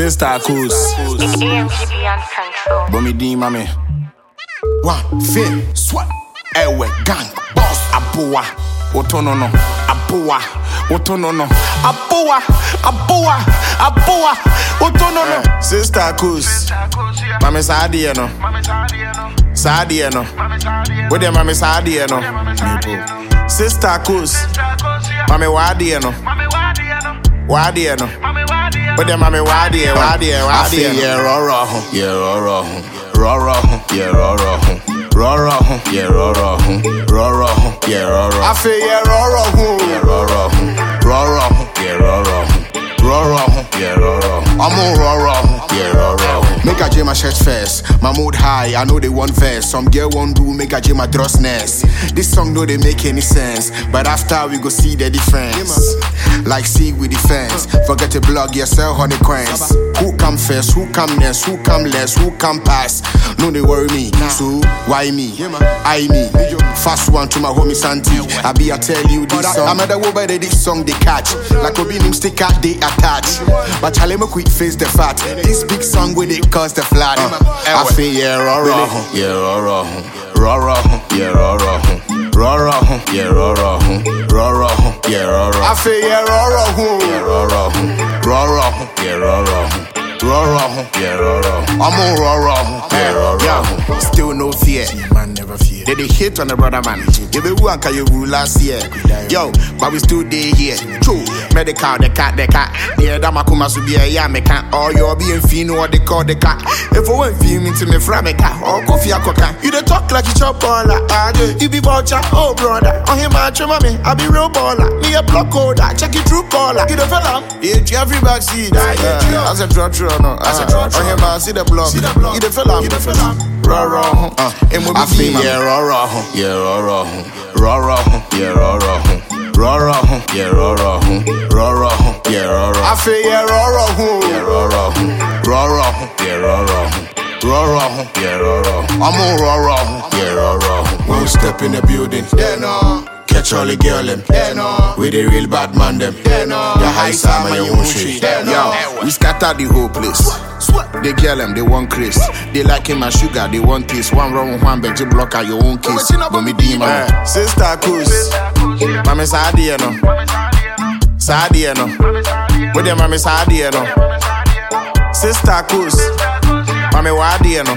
Sister Coos. AMG Beyond Control. Bomi D, mami. One, fin, swat, Ewe, gang, boss, aboa. Otonono, aboa. Otonono, aboa. Aboa, aboa. Otonono. Sister Coos. Mami saadie no. Saadie no. Wode mami saadie no. Mepo. Sister Coos. Mami wadie no. Wadie no. Wode mami wadie, wadie, wadie. Afe, yeah, raw, raw. Yeah, raw, raw, raw, raw, yeah, raw, raw, raw, raw, yeah, raw, raw, raw, raw, yeah, raw, raw, Afe, yeah, raw, raw, raw, raw, raw, jam my shirt first. My mood high, I know they want verse. Some girl won't do, make a jam my nest. This song no they make any sense, but after we go see the difference. Like see with the fence. Forget to blog, yourself honey coins. Who come first? Who come next? Who come less? Who come past? No they worry me. So why me? I me. Fast one to my homie Santi. I be I tell you this song. I'm at the by the this song they catch. Like Obi nim sticker they attach. But Charlie me quick face the fat. This big song with it cause the flat. Uh, eh, I feel yeah raw raw. Yeah, raw, raw, raw, raw, yeah, raw, raw, raw, yeah, raw, raw, yeah, raw. I feel yeah raw raw. huh. raw, raw, raw, raw, yeah, raw, raw, yeah, raw, I'm on raw. yeah. Yeah, still no fear. Man never fear. They they hate on the brother man. You be one can you rule last year. Yo, but we still day here. True. Medical, the cat, the cat. Near that makuma to be a yeah, me can. Or you're being fino or they call the cat. If I want feel me to me from a cat or coffee a coca. You dey talk like you chop baller. Ah, yeah. You be vulture, oh brother. On him, I mommy. I be real baller. Me a block holder. Check it through caller. You the fella. Yeah, every back seat. Yeah, As a drug true no. As a drug On him, I see the block. You the fella. You the fella. Raw, raw, uh, and we I feel yeah, raw, raw, yeah, raw, raw, raw, raw, yeah, raw, raw, raw, raw, yeah, raw, raw, raw, raw, yeah, raw, raw, I feel yeah, raw, raw, yeah, raw, raw, raw, raw, yeah, raw, raw, raw, raw, yeah, raw, raw, I'm on raw, raw. yeah, raw, raw. One step in the building, yeah, no. Catch all the girl them, Yeah, no. with the real bad man them. Yeah, no. The high side my own shit. Yeah, no. Yo, we scatter the whole place. They girl them, they want Chris. They like him as sugar, they want this. One wrong one bet you block out your own kiss. But me demon. Eh, sister Coos. Mami Sadia no. Sadia no. With them mami Sadia no. Sister Coos. Mami Wadia no.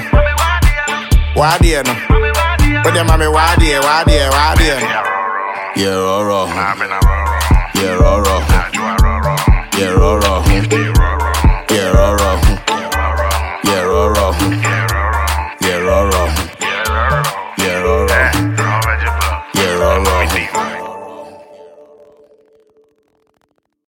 Wadia no. With them mami Wadia, Wadia, Wadia. Yeah, raw, raw. Yeah, raw, raw.